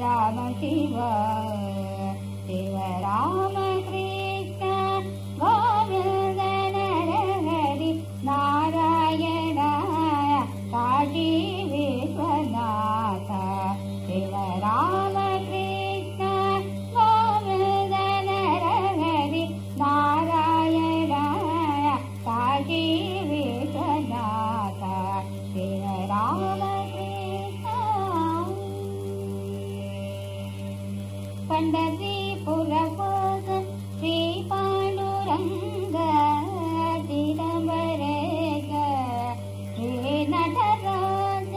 राम शिव। शिव राम श्रीपाण्डुरङ्ग तिरमरेग हे नटराज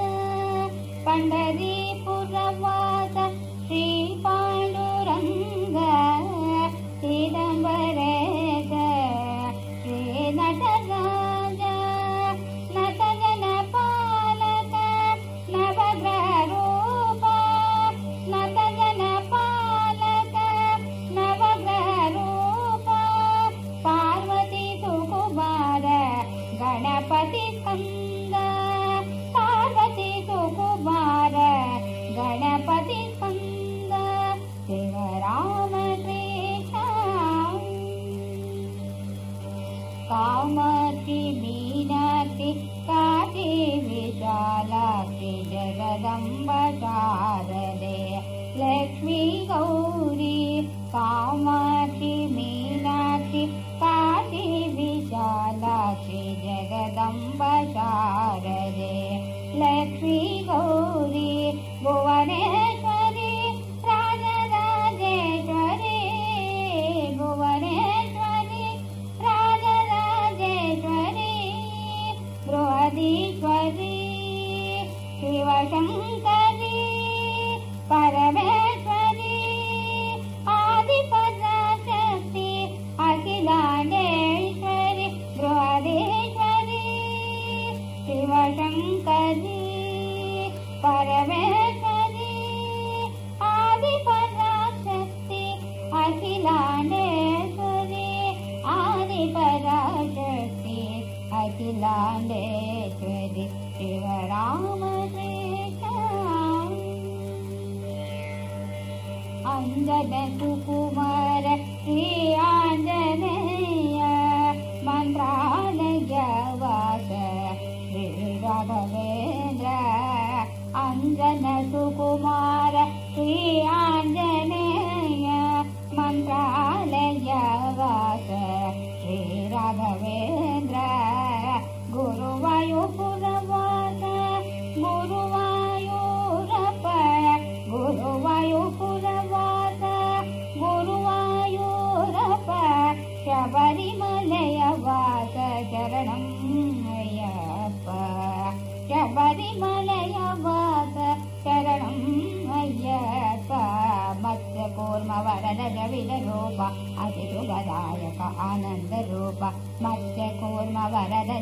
पण्डरीपुरवाद श्रीपाण्डुरङ्ग विशालाक्षि जगदम्ब शारदे लक्ष्मी गौरी कामाक्षि मीनाक्षि काशी विशालाक्षि जगदम्ब शारदे लक्ष्मी गौरी भुवनेश्वरी शिवशङ्करी परमेश्वरी आदिपराशक्ति अखिलाण्डेश्वरि बृहदेश्वरी शिवशङ्करी अञ्जन सुकुमार श्री आञ्जनेय श्री राघवेन्द्र अञ्जन मत्स्यकूर्म वरद जविदरूप अतिसुगदायक आनन्दरूप मत्स्यकूर्म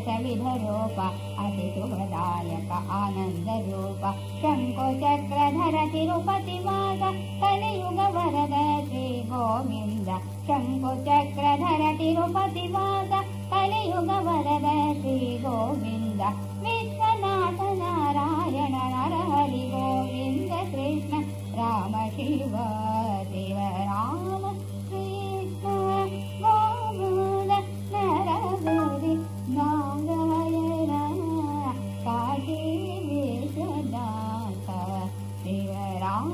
चविधरूप अतिसुगदायक आनन्दरूप शङ्कुचक्रधर तिरुपतिवास कलियुग वरद श्रीगोविन्द शङ्कुचक्रधर तिरुपतिवास कलियुग वरद सदा शिवराम